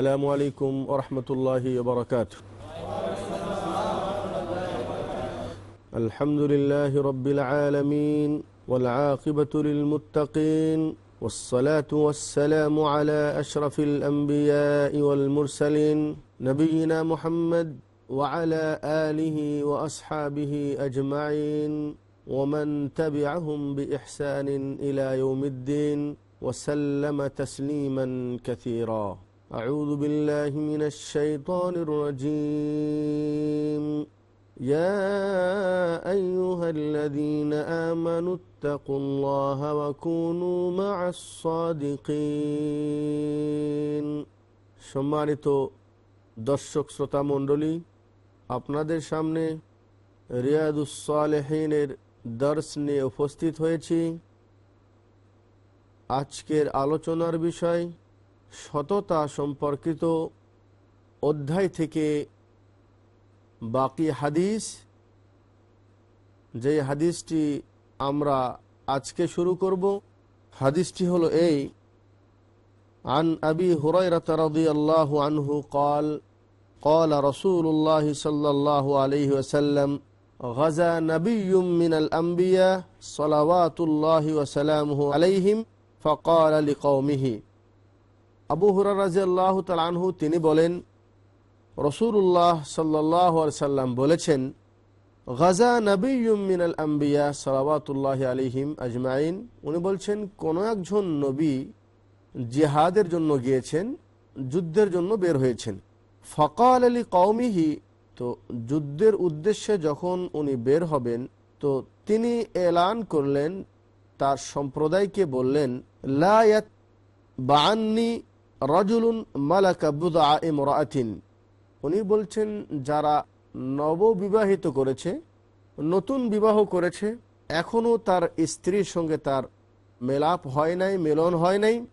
السلام عليكم ورحمة الله وبركاته. الحمد لله رب العالمين والعاقبة للمتقين والصلاة والسلام على أشرف الأنبياء والمرسلين نبينا محمد وعلى آله وأصحابه أجمعين ومن تبعهم بإحسان إلى يوم الدين وسلم تسليما كثيرا. أعوذ بالله من الشيطان الرجيم يا أيها الذين آمنوا اتقوا الله وكونوا مع الصادقين সম্মানিত দর্শক শ্রোতা মণ্ডলী আপনাদের সামনে রিয়াদুসালেহিনের দর্শ নিয়ে উপস্থিত হয়েছি আজকের আলোচনার বিষয় সততা সম্পর্কিত অধ্যায় থেকে বাকি হাদিস যে হাদিসটি আমরা আজকে শুরু করব হাদিসটি হলো এই عن أبي هريرة رضي الله عنه قال قال رسول الله صلى الله عليه وسلم غزا نبي من الأنبياء صلوات الله وسلامه عليهم فقال لقومه আবু হুরার রাজি তালানহু তিনি বলেন রসুল্লাহ সাল্লাহ সাল্লাম বলেছেন, গাজা নবীমিন আল আম্বিয়া সালাবাতুল্লাহ আলিহিম আজমাইন। উনি বলছেন, কোন একজন নবী জেহাদের জন্য গিয়েছেন, যুদ্ধের জন্য বের হয়েছেন। ফকাল আলী কৌমিহি তো যুদ্ধের উদ্দেশ্যে যখন উনি বের হবেন, তো তিনি এলান করলেন, তার সম্প্রদায়কে বললেন লায়াত বাআন্নি রজুলুন মালাকা বুদা ইমরাতিন উনি বলছেন, যারা নববিবাহিত করেছে, নতুন বিবাহ করেছে এখনও তার স্ত্রীর সঙ্গে তার মেলাপ হয় নাই, মেলন হয় নাই,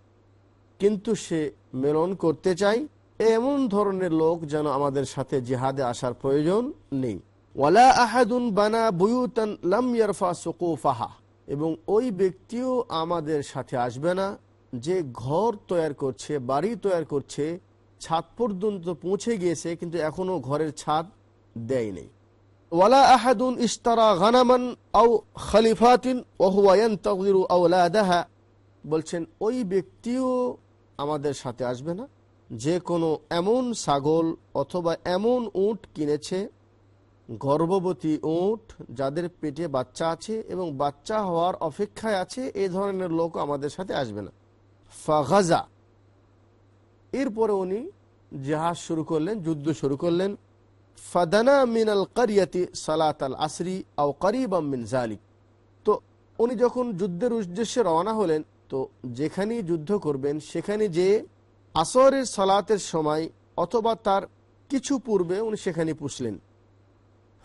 কিন্তু সে মেলন করতে চাই এমন ধরনের লোক যেন আমাদের সাথে জিহাদে আসার প্রয়োজন নেই। ওয়ালা আহাদুন বানা বুয়ুতান লাম ইয়ারফা সুকুফাহা। এবং ওই ব্যক্তিও আমাদের সাথে আসবে না। যে ঘর তৈয়ার করছে বাড়ি তৈয়ার করছে ছাদ পর্যন্ত পৌঁছে গিয়েছে কিন্তু এখনও ঘরের ছাদ দেয়নি ওয়ালা আহাদুন ইস্তারা গানামান আও খালিফাতিন ওহুয়ায়ন তগিরু আউলাদাহা বলছেন ওই ব্যক্তিও আমাদের সাথে আসবে না। যে কোনো এমন ছাগল অথবা এমন উট কিনেছে গর্ভবতী উট যাদের পেটে বাচ্চা আছে এবং বাচ্চা হওয়ার অপেক্ষায় আছে এই ধরনের লোক আমাদের সাথে আসবে না। ফাগাজা। এরপরে উনি জাহাজ শুরু করলেন, যুদ্ধ শুরু করলেন। ফাদানা মিনাল কারিয়াতি সালাত আল আসরি আও করিবাম মিন জালিক। তো উনি যখন যুদ্ধের উদ্দেশ্যে রওনা হলেন, তো যেখানেই যুদ্ধ করবেন, সেখানে যে আসরের সালাতের সময় অথবা তার কিছু পূর্বে উনি সেখানে পুষলেন।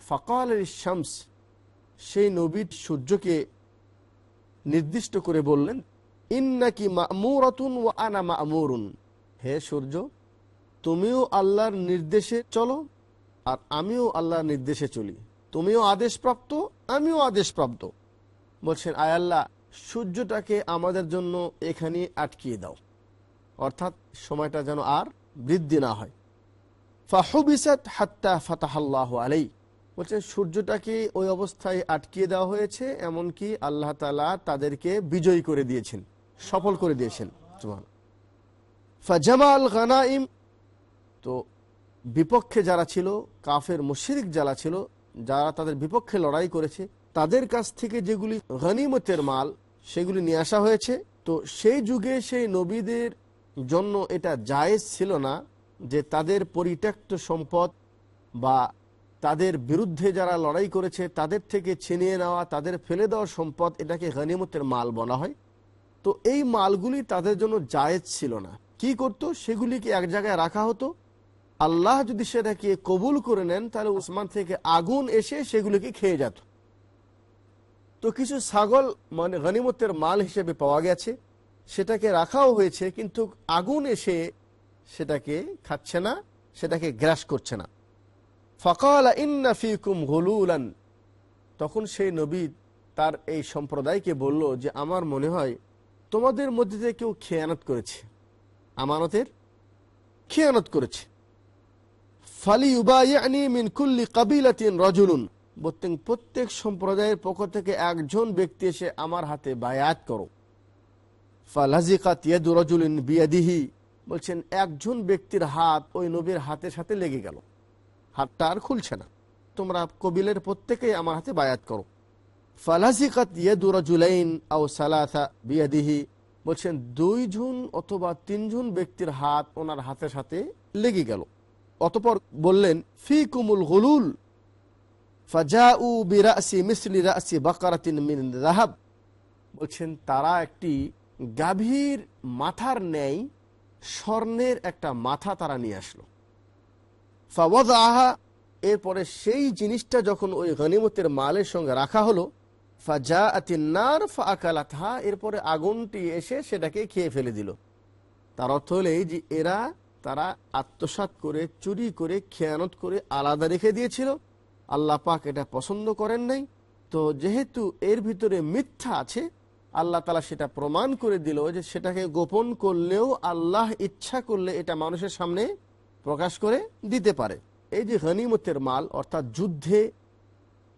ফকাল শামস সেই নবীর সূর্যকে নির্দিষ্ট করে বললেন ইন্নাকি মামুরাতুন ও আনা মামুরুন। হে সূর্য, তুমিও আল্লাহর নির্দেশে চলো আর আমিও আল্লাহর নির্দেশে চলি। তুমিও আদেশপ্রাপ্ত, আমিও আদেশপ্রাপ্ত। বলছেন, আয় আল্লাহ, সূর্যটাকে আমাদের জন্য এখানে আটকিয়ে দাও। অর্থাৎ সময়টা যেন আর বৃদ্ধি না হয়। ফাহুবিসাত হাত্তা ফাতাহাল্লাহ আলাই বলছেন, সূর্যটাকে ওই অবস্থায় আটকিয়ে দেওয়া হয়েছে, এমনকি আল্লাহ তালা তাদেরকে বিজয়ী করে দিয়েছেন। সফল করে দিয়েছেন ফাজামাল গানাইম, তো বিপক্ষে যারা ছিল, কাফের মুশরিক যারা ছিল, যারা তাদের বিপক্ষে লড়াই করেছে, তাদের কাছ থেকে যেগুলি গনিমতের মাল, সেগুলি নিয়ে আসা হয়েছে। তো সেই যুগে সেই নবীদের জন্য এটা জায়েজ ছিল না যে তাদের পরিত্যক্ত সম্পদ বা তাদের বিরুদ্ধে যারা লড়াই করেছে, তাদের থেকে ছিনিয়ে নেওয়া, তাদের ফেলে দেওয়া সম্পদ, এটাকে গনিমতের মাল বলা হয়। তো এই মালগুলি তাদের জন্য জায়েজ ছিল না। কি করতো? সেগুলিকে এক জায়গায় রাখা হতো। আল্লাহ যদি সেটাকে কবুল করে নেন, তাহলে উসমান থেকে আগুন এসে সেগুলিকে খেয়ে যেত। তো কিছু ছাগল মানে গনিমতের মাল হিসেবে পাওয়া গেছে। সেটাকে রাখাও হয়েছে, কিন্তু আগুন এসে সেটাকে খাচ্ছে না, সেটাকে গ্রাস করছে না। ফকাল ইন্নাফিকুম হলুলান তখন সেই নবী তার এই সম্প্রদায়কে বলল যে, আমার মনে হয় তোমাদের মধ্যে থেকে কেউ খেয়ানত করেছে, আমানতের খেয়ানত করেছে। ফালি উবায়ানি মিন কুল্লি কাবিলাতিন রজুলুন। বলতেন প্রত্যেক সম্প্রদায়ের পক্ষ থেকে একজন ব্যক্তি এসে আমার হাতে বায়াত করো। ফালাজিকাত বিয়াদিহি। বলছেন, একজন ব্যক্তির হাত ওই নবীর হাতের সাথে লেগে গেল। হাতটা আর খুলছে না। তোমরা কবিলের প্রত্যেকেই আমার হাতে বায়াত করো। ফালাজিকাত ইয়াদু রজুলাইন আও সালাসা বিয়াদিহি, বলছেন দুইজন অথবা তিনজন ব্যক্তির হাত ওনার হাতের সাথে লেগে গেল। অতপর বললেন ফি কুমুল হলুল ফাজাউ বিরাসি মিসলি রাসি বাকারাতিন মিন বলছেন, তারা একটি গাভীর মাথার ন্যায় স্বর্ণের একটা মাথা তারা নিয়ে আসলো। ফাওয়াদ আহা এরপরে সেই জিনিসটা যখন ওই গনিমতের মালের সঙ্গে রাখা হলো ফাজা এরপরে আগুনটি এসে সেটাকে খেয়ে ফেলে দিল। তার অর্থ হলে যে এরা, তারা আত্মসাত করে, চুরি করে, খেয়ানত করে আলাদা রেখে দিয়েছিল। আল্লাহ পাক এটা পছন্দ করেন নাই। তো যেহেতু এর ভিতরে মিথ্যা আছে, আল্লাহ তালা সেটা প্রমাণ করে দিল যে সেটাকে গোপন করলেও আল্লাহ ইচ্ছা করলে এটা মানুষের সামনে প্রকাশ করে দিতে পারে। এই যে গনিমতের মাল, অর্থাৎ যুদ্ধে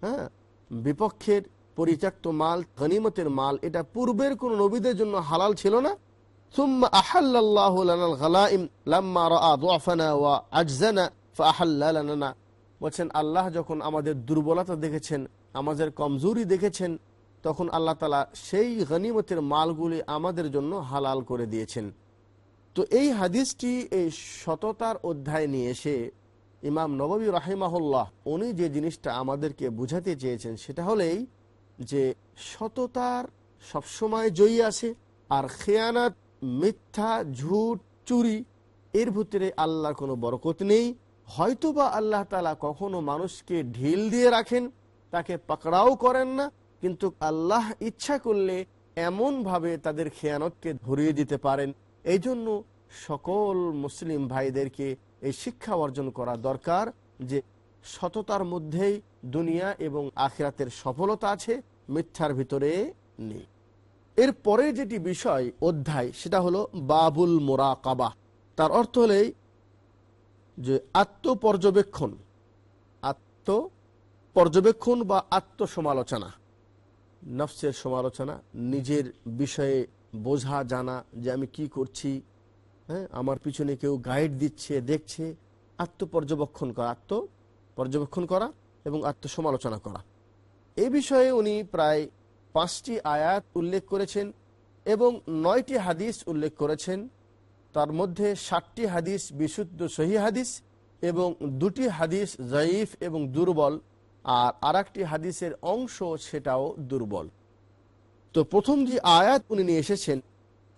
হ্যাঁ বিপক্ষের পরিত্যক্ত মাল গনিমতের মাল এটা পূর্বের কোন নবীদের জন্য হালাল ছিল না ثم أحل الله لنا الغلائم لما رأى ضعفنا وعجزنا فأحل لنا বলছেন আল্লাহ যখন আমাদের দুর্বলতা দেখেছেন আমাদের কমজোরি দেখেছেন তখন আল্লাহ তালা সেই গনিমতের মালগুলি আমাদের জন্য হালাল করে দিয়েছেন তো এই হাদিসটি এই সততার অধ্যায় নিয়ে এসে ইমাম নবী রাহিমাহুল্লাহ উনি যে জিনিসটা আমাদেরকে বুঝাতে চেয়েছেন সেটা হলেই যে সততার সবসময় জয়ী আছে, আর খেয়ানাত মিথ্যা, ঝুট, চুরি, এর ভিতরে আল্লাহর কোনো বরকত নেই। হয়তোবা আল্লাহ তালা কখনো মানুষকে ঢিল দিয়ে রাখেন, তাকে পাকড়াও করেন না, কিন্তু আল্লাহ ইচ্ছা করলে এমনভাবে তাদের খেয়ানতকে ধরিয়ে দিতে পারেন। এই জন্য সকল মুসলিম ভাইদেরকে এই শিক্ষা অর্জন করা দরকার যে সততার মধ্যেই দুনিয়া এবং আখিরাতের সফলতা আছে, মিথ্যার ভিতরে নেই। এরপরে যেটি বিষয়, অধ্যায়, সেটা হলো বাবুল মোরা মোরাকাবা। তার অর্থ হলেই যে আত্মপর্যবেক্ষণ। আত্ম পর্যবেক্ষণ বা আত্মসমালোচনা। নফসের সমালোচনা, নিজের বিষয়ে বোঝা, জানা যে আমি কি করছি হ্যাঁ আমার পিছনে কেউ গাইড দিচ্ছে, দেখছে। আত্মপর্যবেক্ষণ করা আত্ম পর্যবেক্ষণ করা এবং আত্মসমালোচনা করা। এ বিষয়ে উনি প্রায় পাঁচটি আয়াত উল্লেখ করেছেন এবং নয়টি হাদিস উল্লেখ করেছেন। তার মধ্যে ষাটটি হাদিস বিশুদ্ধ সহি হাদিস এবং দুটি হাদিস জয়ীফ এবং দুর্বল আর আর হাদিসের অংশ সেটাও দুর্বল। তো প্রথম যে আয়াত উনি নিয়ে এসেছেন,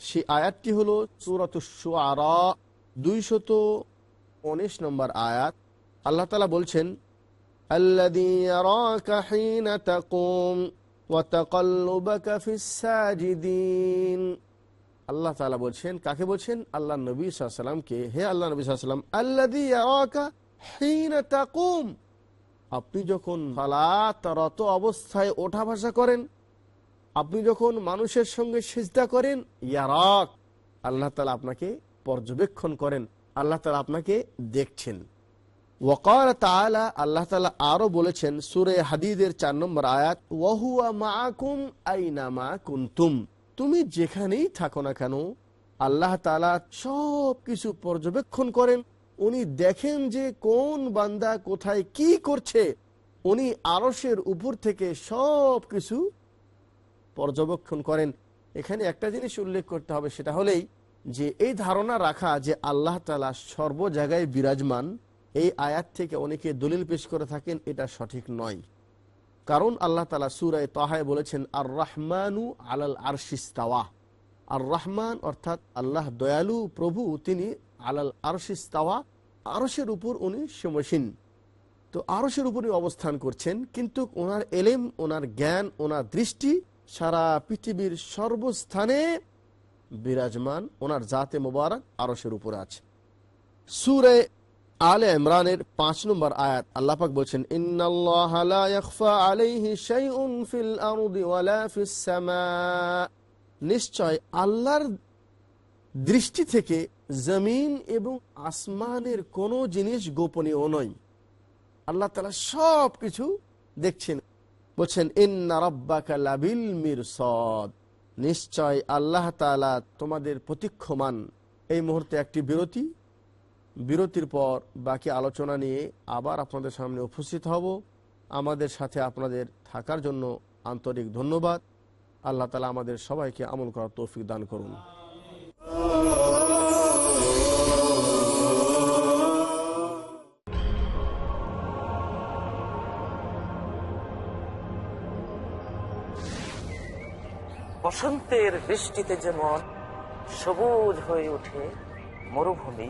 সেই আয়াতটি হল সুরত সুয়ারা দুইশত উনিশ নম্বর আয়াত। আল্লাহ তালা বলছেন الذي يراك حين تقوم وتقلبك في الساجدين আল্লাহ তালা বলছেন কাকে বলছেন আল্লাহ নবী সাল্লামকে হে আল্লাহ নবী সাল্লাম আল্লাদি তাকুম আপনি যখন রত অবস্থায় ওঠা ভাষা করেন আপনি যখন মানুষের সঙ্গে সিজদা করেন ইয়ারাক আল্লাহ তালা আপনাকে পর্যবেক্ষণ করেন আল্লাহ তালা আপনাকে দেখছেন ওয়াকার তালা আল্লাহ তালা আরও বলেছেন, সুরে হাদিদের চার নম্বর আয়াত, ওয়াহুয়া মাকুম আইনামা কুন্তুম? তুমি যেখানেই থাকো না কেন, আল্লাহ তালা সব কিছু পর্যবেক্ষণ করেন। উনি দেখেন যে কোন বান্দা কোথায় কি করছে। উনি আরসের উপর থেকে সব কিছু পর্যবেক্ষণ করেন। এখানে একটা জিনিস উল্লেখ করতে হবে, সেটা হলেই যে এই ধারণা রাখা যে আল্লাহ তালা সর্ব জায়গায় বিরাজমান এই আয়াত থেকে অনেকে দলিল পেশ করে থাকেন, এটা সঠিক নয়। কারণ আল্লাহ তালা সুরায় তাহায় বলেছেন আর রহমানু আলাল আরশিস্তাওয়া আর রহমান অর্থাৎ আল্লাহ দয়ালু, প্রভু তিনি আলাল আরশিস্তাওয়া আরশের উপর উনি সমসীন তো আরশের উপর অবস্থান করছেন, কিন্তু ওনার এলেম, ওনার জ্ঞান, ওনার দৃষ্টি সারা পৃথিবীর সর্বস্থানে বিরাজমান, ওনার জাতে মোবারক আরশের উপরে আছে। সুরে আলে ইমরানের পাঁচ নম্বর আয়াত আল্লাপাক বলছেন নিশ্চয় আল্লাহর দৃষ্টি থেকে জমিন এবং আসমানের কোনো জিনিস গোপনীয় নয়। আল্লাহ তালা সব কিছু দেখছেন। বলছেন, ইন্না রব্বাকা লাবিল মিরসদ নিশ্চয় আল্লাহ তাআলা তোমাদের প্রতীক্ষমান। এই মুহূর্তে একটি বিরতি। বিরতির পর বাকি আলোচনা নিয়ে আবার আপনাদের সামনে উপস্থিত হব। আমাদের সাথে আপনাদের থাকার জন্য আন্তরিক ধন্যবাদ। আল্লাহ তালা আমাদের সবাইকে আমল করার তৌফিক দান করুন। বসন্তের বৃষ্টিতে যেমন সবুজ হয়ে ওঠে মরুভূমি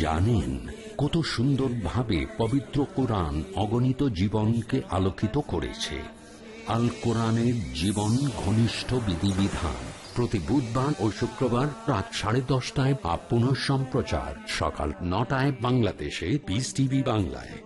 জানেন কত সুন্দরভাবে পবিত্র কোরআন অগণিত জীবনকে আলোকিত করেছে। আল কোরআনের জীবন ঘনিষ্ঠ বিধিবিধান। প্রতি বুধবার ও শুক্রবার রাত সাড়ে দশটায় বা পুনঃ সম্প্রচার সকাল নটায় বাংলাদেশে পিস টিভি বাংলায়।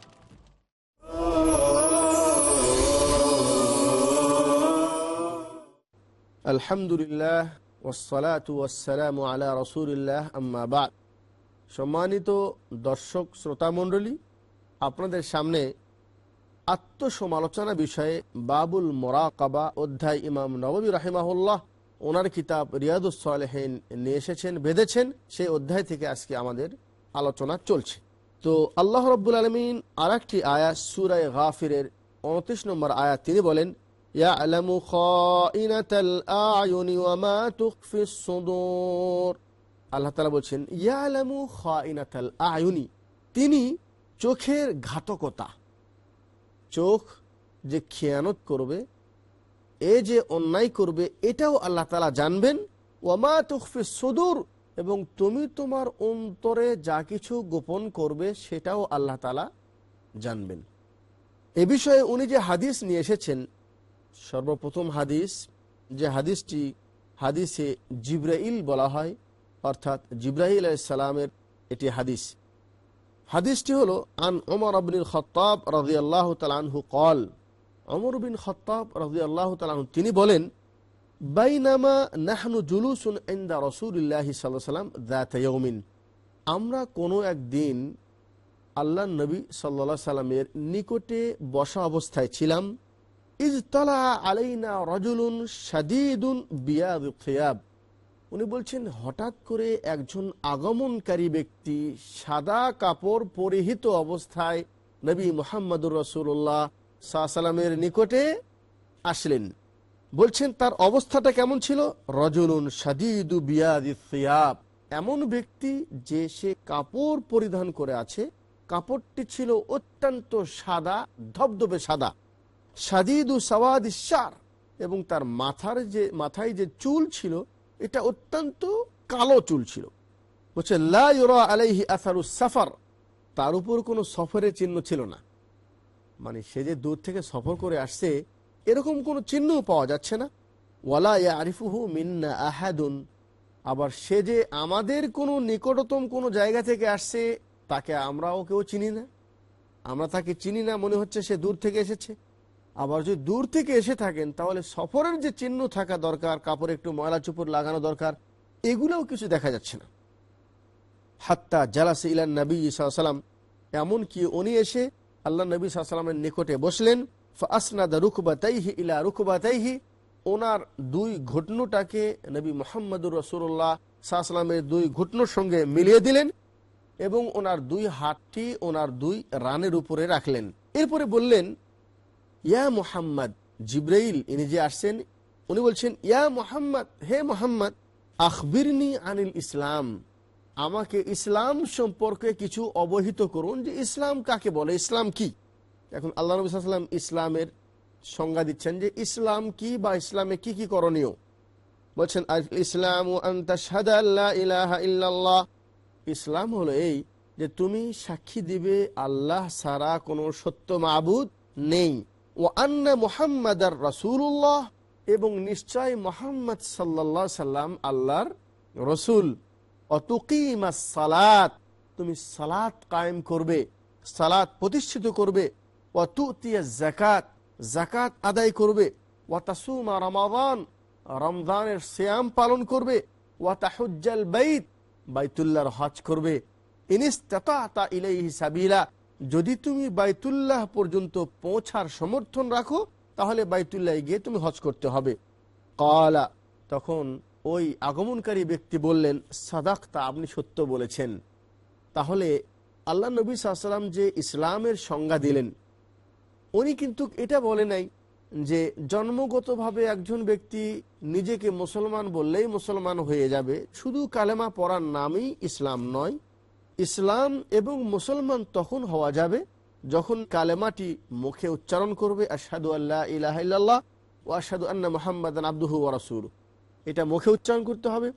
আলহামদুলিল্লাহ ওসালাতু ওয়াসালাম আলা রসুলিল্লাহ, আম্মা বাদ। সম্মানিত দর্শক শ্রোতামণ্ডলী আপনাদের সামনে আত্মসমালোচনা বিষয়ে বাবুল মোরাকাবা, অধ্যায় ইমাম নববী রাহিমাহুল্লাহ, ওনার কিতাব রিয়াদুসলেহীন নিয়ে এসেছেন, বেঁধেছেন, সেই অধ্যায় থেকে আজকে আমাদের আলোচনা চলছে। তো আল্লাহ রব্বুল আলমিন আর একটি আয়াত, সুরায় গাফিরের উনত্রিশ নম্বর আয়াত, তিনি বলেন يعلم خائنة الأعين وما تخفي الصدور আল্লাহ তালা বলছেন ইয়ালামু খাইনাতাল আয়ুনি তিনি চোখের ঘাতকতা চোখ যে খেয়ানত করবে এ যে অন্যায় করবে এটাও আল্লাহ তালা জানবেন ওয়ামা তুখফি সুদূর এবং তুমি তোমার অন্তরে যা কিছু গোপন করবে সেটাও আল্লাহ তালা জানবেন এ বিষয়ে উনি যে হাদিস নিয়ে এসেছেন সর্বপ্রথম হাদিস, যে হাদিসটি হাদিসে জিব্রাইল বলা হয়, অর্থাৎ জিব্রাহিল আলাইসালামের এটি হাদিস। হাদিসটি হলো, আন ওমর আবিন খত্তাব রাজি আল্লাহ তালানহু কল অমর বিন খত্তাব রাজি আল্লাহ তালাহু তিনি বলেন, বাইনামা নাহনু জুলুসুন ইন্দা রসুলিল্লাহ সাল্লাম দাতমিন আমরা কোনো একদিন আল্লাহ নবী সাল্লা সাল্লামের নিকটে বসা অবস্থায় ছিলাম ইজতলা আলাইনা রজুলুন সাদিদুন উনি বলছেন, হঠাৎ করে একজন আগমনকারী ব্যক্তি সাদা কাপড় পরিহিত অবস্থায় নবী মোহাম্মদুর রসুল্লাহ সাল্লামের নিকটে আসলেন। বলছেন, তার অবস্থাটা কেমন ছিল? রজুলুন সাদিদু বিয়াদ এমন ব্যক্তি যে সে কাপড় পরিধান করে আছে। কাপড়টি ছিল অত্যন্ত সাদা, ধবধবে সাদা। সাদিদু সাওয়াদ ইসার এবং তার মাথার যে, মাথায় যে চুল ছিল, এটা অত্যন্ত কালো চুল ছিল। বলছে আলাইহি আসারু সাফার। তার উপর কোনো সফরের চিহ্ন ছিল না। মানে সে যে দূর থেকে সফর করে আসছে, এরকম কোনো চিহ্নও পাওয়া যাচ্ছে না। ওয়ালা ইয়া আরিফুহু মিন্না আহাদুন। আবার সে যে আমাদের কোনো নিকটতম কোনো জায়গা থেকে আসছে, তাকে আমরাও কেউ চিনি না। আমরা তাকে চিনি না, মনে হচ্ছে সে দূর থেকে এসেছে। আবার যদি দূর থেকে এসে থাকেন, তাহলে সফরের যে চিহ্ন থাকা দরকার, কাপড়ে একটু ময়লা চুপড় লাগানো দরকার, এগুলোও কিছু দেখা যাচ্ছে না। হাত্তা জালাসে ইলান নবী সাল্লাম এমনকি উনি এসে আল্লাহ নবী সাল্লামের নিকটে বসলেন আসনাদা রুকবাতাইহি ইলা রুকবাতাইহি, ওনার দুই ঘটনুটাকে নবী মোহাম্মদুর রসুল্লাহ সাহসালামের দুই ঘটনুর সঙ্গে মিলিয়ে দিলেন এবং ওনার দুই হাতটি ওনার দুই রানের উপরে রাখলেন। এরপরে বললেন ইয়া মোহাম্মদ। জিব্রাইল, ইনি যে আসছেন, উনি বলছেন, ইয়া মোহাম্মদ, হে মোহাম্মদ, আখবিরনি আনিল ইসলাম। আমাকে ইসলাম সম্পর্কে কিছু অবহিত করুন যে ইসলাম কাকে বলে, ইসলাম কি? এখন আল্লাহ নবী সাল্লাম ইসলামের সংজ্ঞা দিচ্ছেন যে ইসলাম কি বা ইসলামে কি কি করণীয়? বলছেন ইসলাম ইসলাম হলো এই যে তুমি সাক্ষী দিবে, আল্লাহ সারা কোনো সত্য মাবুদ নেই। ও আন্না মুহাম্মদ রাসুল্লাহ এবং নিশ্চয় মোহাম্মদ সাল্লাহ সাল্লাম আল্লাহর রসুল। অতুকিমা সালাত, তুমি সালাত কায়েম করবে, সালাত প্রতিষ্ঠিত করবে। অতুতিয়া জাকাত জাকাত আদায় করবে। ওয়াতাসুমা রমাদান, রমজানের শ্যাম পালন করবে। ওয়াতাহুজ্জাল বাইত, বাইতুল্লাহর হজ করবে। ইনিস্তাতা ইলাইহি সাবিলা যদি তুমি বাইতুল্লাহ পর্যন্ত পৌঁছার সমর্থন রাখো, তাহলে বাইতুল্লাহ গিয়ে তুমি হজ করতে হবে। কলা, তখন ওই আগমনকারী ব্যক্তি বললেন, সাদাক্তা, আপনি সত্য বলেছেন। তাহলে আল্লাহ নবী সাল্লাম যে ইসলামের সংজ্ঞা দিলেন, উনি কিন্তু এটা বলে নাই যে জন্মগতভাবে একজন ব্যক্তি নিজেকে মুসলমান বললেই মুসলমান হয়ে যাবে। শুধু কালেমা পড়ার নামই ইসলাম নয় ইসলাম এবং মুসলমান তখন হওয়া যাবে যখন কালেমাটি মুখে উচ্চারণ করবে আসাদু আল্লাহ ইলাহ ও আসাদু আন্না মোহাম্মদ আব্দুহু রাসুল এটা মুখে উচ্চারণ করতে হবে,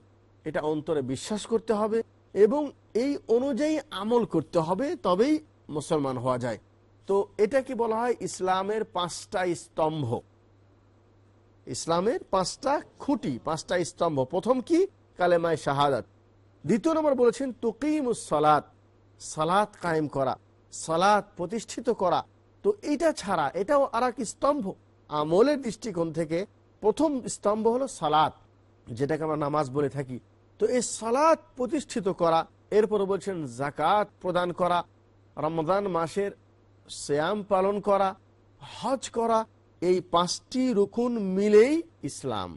এটা অন্তরে বিশ্বাস করতে হবে এবং এই অনুযায়ী আমল করতে হবে, তবেই মুসলমান হওয়া যায়। তো এটাকে বলা হয় ইসলামের পাঁচটা স্তম্ভ। ইসলামের পাঁচটা খুঁটি, পাঁচটা স্তম্ভ। প্রথম কি? কালেমায় শাহাদাত। দ্বিতীয় নম্বর বলেছেন তুকিমুস সালাত সালাত কায়েম করা, সালাত প্রতিষ্ঠিত করা। তো এটা ছাড়া, এটাও আর এক স্তম্ভ। আমলের দৃষ্টিকোণ থেকে প্রথম স্তম্ভ হলো সালাত, যেটাকে আমরা নামাজ বলে থাকি। তো এই সালাত প্রতিষ্ঠিত করা, এরপর বলছেন, জাকাত প্রদান করা রমজান মাসের শ্যাম পালন করা, হজ করা, এই পাঁচটি রুকুন মিলেই ইসলাম।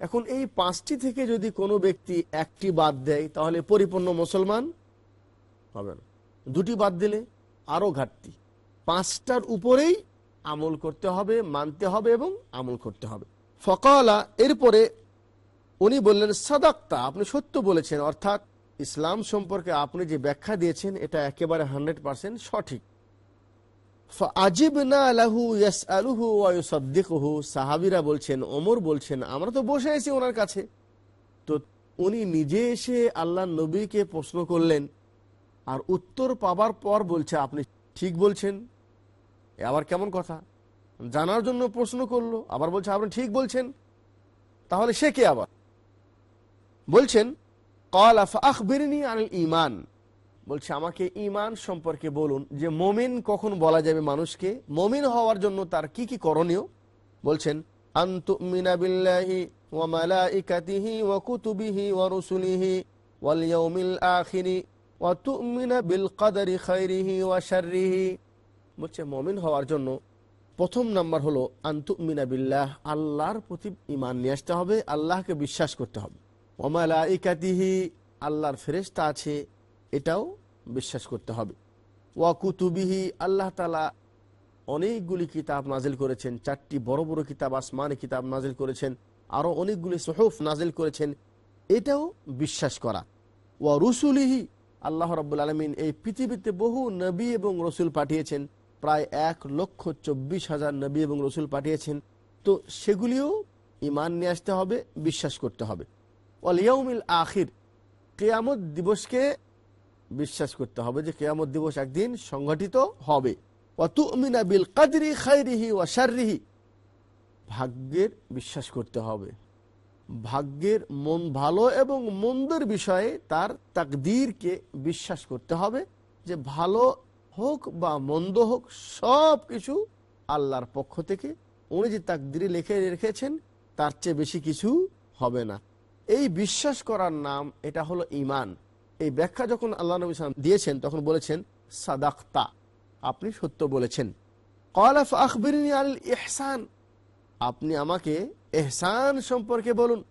এখন এই পাঁচটি থেকে যদি কোনো ব্যক্তি একটি বাদ দেয়, তাহলে পরিপূর্ণ মুসলমান হবে না। দুটি বাদ দিলে আরও ঘাটতি। পাঁচটার উপরেই আমল করতে হবে, মানতে হবে এবং আমল করতে হবে। ফকালা, এরপরে উনি বললেন, সাদাক্তা, আপনি সত্য বলেছেন, অর্থাৎ ইসলাম সম্পর্কে আপনি যে ব্যাখ্যা দিয়েছেন, এটা একেবারে হান্ড্রেড পার্সেন্ট সঠিক। সাহাবিরা বলছেন, ওমর বলছেন, আমরা তো বসে আছি ওনার কাছে। তো উনি নিজে এসে আল্লাহ নবীকে প্রশ্ন করলেন, আর উত্তর পাবার পর বলছে, আপনি ঠিক বলছেন? আবার কেমন কথা? জানার জন্য প্রশ্ন করল, আবার বলছে, আপনি ঠিক বলছেন? তাহলে সে কে আবার? বলছেন কল আখবিরনি আনিল ইমান বলছে, আমাকে ইমান সম্পর্কে বলুন, যে মমিন কখন বলা যাবে মানুষকে? মমিন হওয়ার জন্য তার কি কি করণীয়? বলছেন ওয়া মালাইকাতিহি ওয়া ওয়া ওয়া বিল খাইরিহি ওয়া বলছে, মমিন হওয়ার জন্য প্রথম নাম্বার হলো আন্তুমিনা বিল্লাহ, আল্লাহর প্রতি ইমান নিয়ে আসতে হবে, আল্লাহকে বিশ্বাস করতে হবে। ওমালাইকাতিহি আল্লাহর ফেরেস্তা আছে এটাও বিশ্বাস করতে হবে। ওয়া কুতুবিহি, আল্লাহ তালা অনেকগুলি কিতাব নাজিল করেছেন, চারটি বড় বড় কিতাব, আসমানি কিতাব নাজিল করেছেন, আরও অনেকগুলি সহফ নাজিল করেছেন। এটাও বিশ্বাস করা। ওয়া রুসুলিহি, আল্লাহ রব্বুল আলমিন এই পৃথিবীতে বহু নবী এবং রসুল পাঠিয়েছেন, প্রায় এক লক্ষ চব্বিশ হাজার নবী এবং রসুল পাঠিয়েছেন। তো সেগুলিও ইমান নিয়ে আসতে হবে, বিশ্বাস করতে হবে। অলিয়াউমিল আখির, কেয়ামত দিবসকে বিশ্বাস করতে হবে যে কেয়ামত দিবস একদিন সংগঠিত হবে। অতুমিনা বিল কাদরি খাইরিহি ওয়াশারিহি ভাগ্যের বিশ্বাস করতে হবে। ভাগ্যের মন ভালো এবং মন্দের বিষয়ে তার তাকদীরকে বিশ্বাস করতে হবে যে ভালো হোক বা মন্দ হোক সব কিছু আল্লাহর পক্ষ থেকে। উনি যে তাকদিরে লিখে রেখেছেন তার চেয়ে বেশি কিছু হবে না। এই বিশ্বাস করার নাম এটা হলো ইমান এই ব্যাখ্যা যখন আল্লাহ নবী সালাম দিয়েছেন, তখন বলেছেন, সাদাক্তা আপনি সত্য বলেছেন। কলাফ আখবিরিনী আল ইহসান আপনি আমাকে এহসান সম্পর্কে বলুন,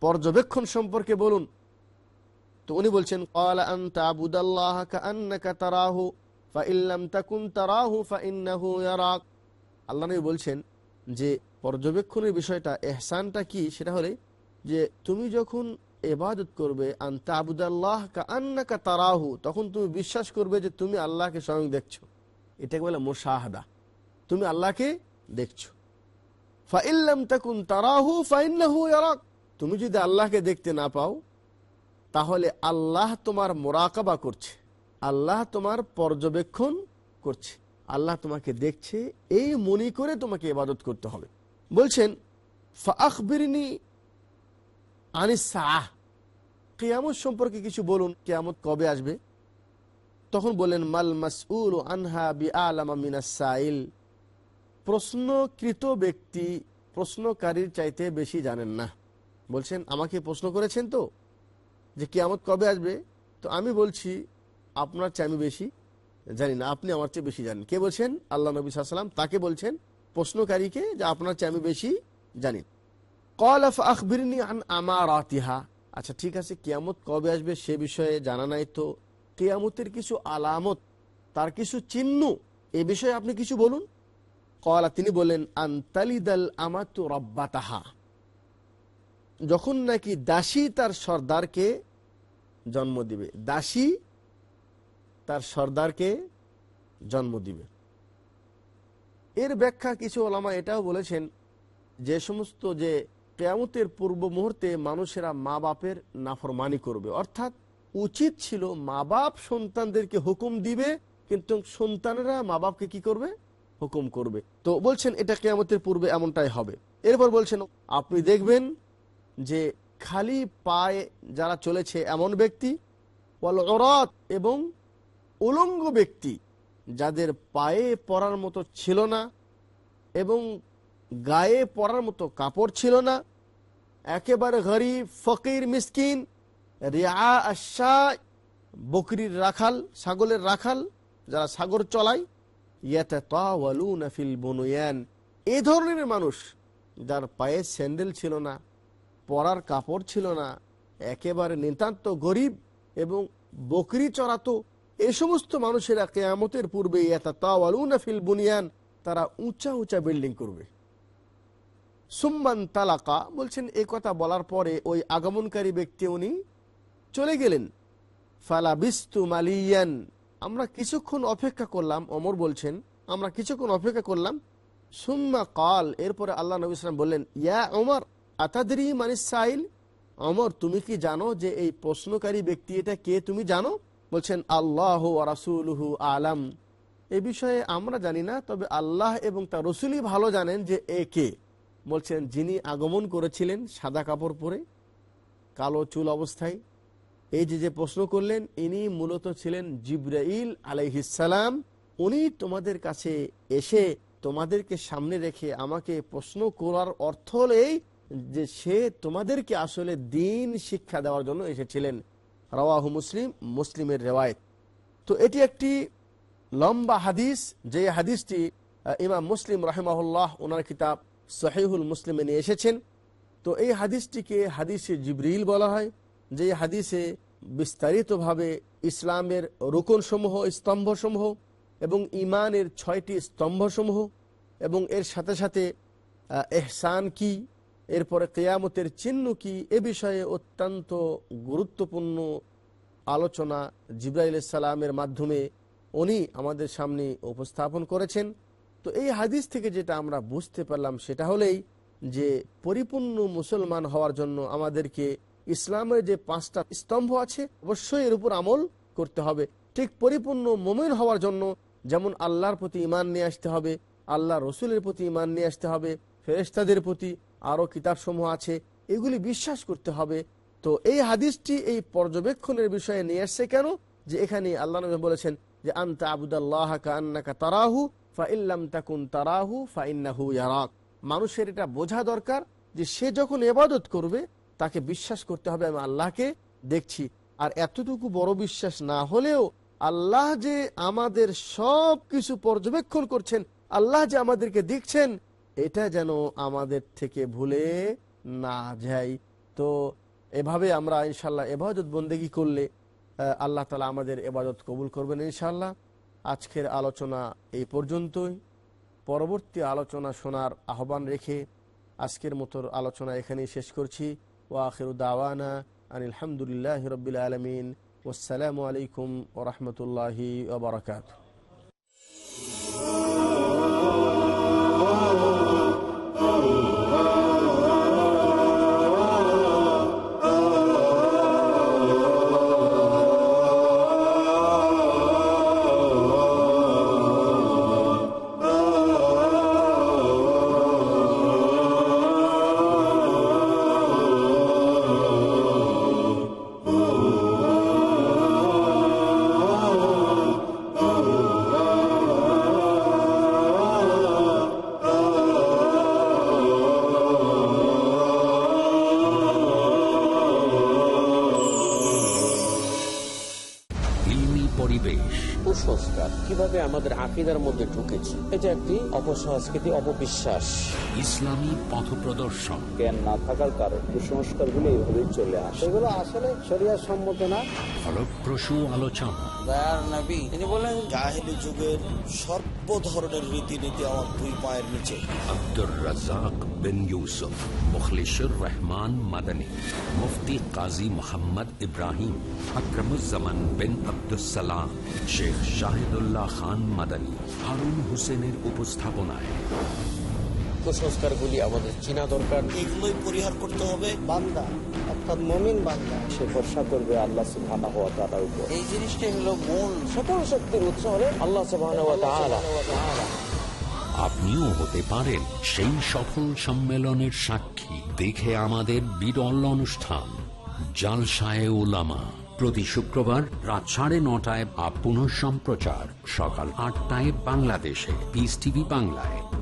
পর্যবেক্ষণ সম্পর্কে বলুন। তো উনি বলছেন ফাইল্লাম আল্লাহ নবী বলছেন যে, পর্যবেক্ষণের বিষয়টা এহসানটা কি? সেটা হলে যে, তুমি যখন এবাদত করবে আনতা আবুদাল্লাহ কাআন্নাকা তারাহু, তখন তুমি বিশ্বাস করবে যে তুমি আল্লাহকে স্বয়ং দেখছ। এটাকে বলে মোশাহাদা। তুমি আল্লাহকে দেখছ। ফাইল্লাম তাকুন তারাহু, ফাইন্নাহু ইয়ারাক। তুমি যদি আল্লাহকে দেখতে না পাও, তাহলে আল্লাহ তোমার মোরাকাবা করছে। আল্লাহ তোমার পর্যবেক্ষণ করছে। আল্লাহ তোমাকে দেখছে, এই মনে করে তোমাকে ইবাদত করতে হবে। বলছেন ফাখবিরনি আনিস সাহ কেয়ামত সম্পর্কে কিছু বলুন, কেয়ামত কবে আসবে? তখন বলেন মাল মাসউল আনহা বি আলামা মিনাস সাইল। প্রশ্নকৃত ব্যক্তি প্রশ্নকারীর চাইতে বেশি জানেন না। বলছেন, আমাকে প্রশ্ন করেছেন তো, যে কেয়ামত কবে আসবে? তো আমি বলছি, আপনার চেয়ে আমি বেশি জানি না, আপনি আমার চেয়ে বেশি জানেন। কে বলছেন? আল্লাহ নবী সাল্লাম তাকে বলছেন, প্রশ্নকারীকে যে আপনার চেয়ে আমি বেশি জানি। আন আমার আতিহা আচ্ছা ঠিক আছে, কিয়ামত কবে আসবে সে বিষয়ে জানা নাই তো। কিয়ামতের কিছু আলামত, তার কিছু চিহ্ন, এ বিষয়ে আপনি কিছু বলুন। কলা তিনি বলেন আন্তালিদাল আমাতু রব্বাতাহা। যখন নাকি দাসী তার সর্দারকে জন্ম দিবে, দাসী তার সর্দারকে জন্ম দিবে। এর ব্যাখ্যা কিছু ওলামা এটাও বলেছেন, যে সমস্ত যে কেয়ামতের পূর্ব মুহূর্তে মানুষেরা মা বাপের নাফরমানি করবে। অর্থাৎ উচিত ছিল মা বাপ সন্তানদেরকে হুকুম দিবে, কিন্তু সন্তানেরা মা বাপকে কি করবে? হুকুম করবে। তো বলছেন, এটা কেয়ামতের পূর্বে এমনটাই হবে। এরপর বলছেন, আপনি দেখবেন যে খালি পায়ে যারা চলেছে এমন ব্যক্তি এবং উলঙ্গ ব্যক্তি, যাদের পায়ে পরার মতো ছিল না এবং গায়ে পরার মতো কাপড় ছিল না। একেবারে গরিব, ফকির, মিসকিন। রিয়া আশা বকরির রাখাল, ছাগলের রাখাল, যারা সাগর চলায়। এ ধরনের মানুষ যার পায়ে স্যান্ডেল ছিল না, পরার কাপড় ছিল না, একেবারে নিতান্ত গরিব এবং বকরি চড়াতো। এ সমস্ত মানুষেরা কেয়ামতের পূর্বে ফিল বুনিয়ান, তারা উঁচা উঁচা বিল্ডিং করবে। সুম্মান তালাকা, বলছেন এই কথা বলার পরে ওই আগমনকারী ব্যক্তি উনি চলে গেলেন। ফালা বিস্তু মালিয়ান। আমরা কিছুক্ষণ অপেক্ষা করলাম, অমর বলছেন, আমরা কিছুক্ষণ অপেক্ষা করলাম। সুম্মা কাল, এরপরে আল্লাহ নবী ইসলাম বললেন, ইয়া অমর আতাদি মানিস সাইল? অমর, তুমি কি জানো যে এই প্রশ্নকারী ব্যক্তি এটা কে তুমি জানো? বলছেন, আল্লাহ রাসুলহু আলাম। এ বিষয়ে আমরা জানি না, তবে আল্লাহ এবং তার রসুলই ভালো জানেন যে এ কে। বলছেন, যিনি আগমন করেছিলেন সাদা কাপড় পরে, কালো চুল অবস্থায়, এই যে যে প্রশ্ন করলেন, ইনি মূলত ছিলেন জিব্রাইল আলাইহিসালাম উনি তোমাদের কাছে এসে তোমাদেরকে সামনে রেখে আমাকে প্রশ্ন করার অর্থ হলেই যে সে তোমাদেরকে আসলে দিন শিক্ষা দেওয়ার জন্য এসেছিলেন। রওয়াহু মুসলিম, মুসলিমের রেওয়ায়ত। তো এটি একটি লম্বা হাদিস, যে হাদিসটি ইমাম মুসলিম রাহেমাহুল্লাহ ওনার কিতাব সহিহুল মুসলিমে নিয়ে এসেছেন। তো এই হাদিসটিকে হাদিসে জিবরিল বলা হয়, যে হাদিসে বিস্তারিতভাবে ইসলামের রোকনসমূহ, স্তম্ভসমূহ এবং ইমানের ছয়টি স্তম্ভসমূহ এবং এর সাথে সাথে এহসান কি, এরপরে কেয়ামতের চিহ্ন কি, এ বিষয়ে অত্যন্ত গুরুত্বপূর্ণ আলোচনা জিব্রাইল সালামের মাধ্যমে উনি আমাদের সামনে উপস্থাপন করেছেন। তো এই হাদিস থেকে যেটা আমরা বুঝতে পারলাম, সেটা হলেই যে পরিপূর্ণ মুসলমান হওয়ার জন্য আমাদেরকে ইসলামের যে পাঁচটা স্তম্ভ আছে, অবশ্যই এর উপর আমল করতে হবে। ঠিক পরিপূর্ণ মোমেন হওয়ার জন্য যেমন আল্লাহর প্রতি ইমান নিয়ে আসতে হবে, আল্লাহ রসুলের প্রতি ইমান নিয়ে আসতে হবে ফেরেস্তাদের প্রতি আরও কিতাবসমূহ আছে, এগুলি বিশ্বাস করতে হবে। তো এই হাদিসটি এই পর্যবেক্ষণের বিষয়ে নিয়ে আসছে কেন? যে এখানে আল্লাহ নবী বলেছেন যে, আন্তা আবুদাল্লাহ কান্নাকা তারাহু ফা ইল্লাম তাকুন তারাহু মানুষের এটা বোঝা দরকার যে সে যখন এবাদত করবে, তাকে বিশ্বাস করতে হবে আমি আল্লাহকে দেখছি। আর এতটুকু বড় বিশ্বাস না হলেও আল্লাহ যে আমাদের সব কিছু পর্যবেক্ষণ করছেন, আল্লাহ যে আমাদেরকে দেখছেন, এটা যেন আমাদের থেকে ভুলে না যায়। তো এভাবে আমরা ইনশাল্লাহ এবাদত বন্দেগি করলে আল্লাহ তালা আমাদের এবাদত কবুল করবেন ইনশাল্লাহ আজকের আলোচনা এই পর্যন্তই। পরবর্তী আলোচনা শোনার আহ্বান রেখে আজকের মতো আলোচনা এখানেই শেষ করছি। ও আখির দাওয়ানা আনিলামদুলিল্লাহ রবিল আলমিন। ওসসালামু আলাইকুম ওরহমতুল্লাহি ওবরাকাত আমাদের আকিদার মধ্যে ঢুকেছে। এটা একটি অপসংস্কৃতি অপবিশ্বাস। ইসলামী পথ প্রদর্শন। জ্ঞান না থাকার কারণ কুসংস্কারগুলো এইভাবেই চলে আসে। এগুলো আসলে শরিয়ার সম্মত না। ফলপ্রসূ আলোচনা। তিনি বলেন, জাহেলি যুগের সর্ব ধরনের রীতিনীতি বিন ইউসুফ, মুখলিসুর রহমান মাদানী, মুফতি কাজী মোহাম্মদ ইব্রাহিম, আকরমুজ্জামান বিন আব্দুসালাম শেখ শাহিদুল্লাহ খান মাদানী, হারুন হোসেনের উপস্থাপনায়। কুসংস্কার গুলি আমাদের চিনা দরকার। এগুলোই পরিহার করতে হবে। বান্দা অর্থাৎ মমিন বান্দা সে ভরসা করবে আল্লাহ সুবহানাহু ওয়া তাআলার উপর। এই জিনিসটাই হলো মূল। সকল শক্তির উৎস হলো আল্লাহ সুবহানাহু ওয়া তাআলা। আপনিও হতে পারেন সেই সফল সম্মেলনের সাক্ষী। দেখে আমাদের বিরল অনুষ্ঠান জালসায় ওলামা প্রতি শুক্রবার রাত সাড়ে নটায় বা পুনঃ সম্প্রচার সকাল আটটায় বাংলাদেশে। পিস টিভি বাংলায়।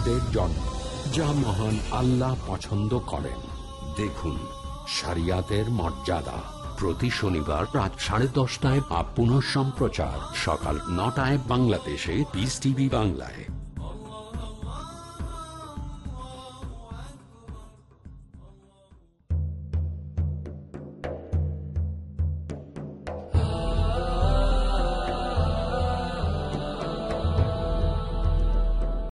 মুমিনদের জন্য যা মহান আল্লাহ পছন্দ করেন। দেখুন সারিয়াতের মর্যাদা। প্রতি শনিবার রাত সাড়ে দশটায় বা সম্প্রচার সকাল নটায় বাংলাদেশে পিস টিভি বাংলায়।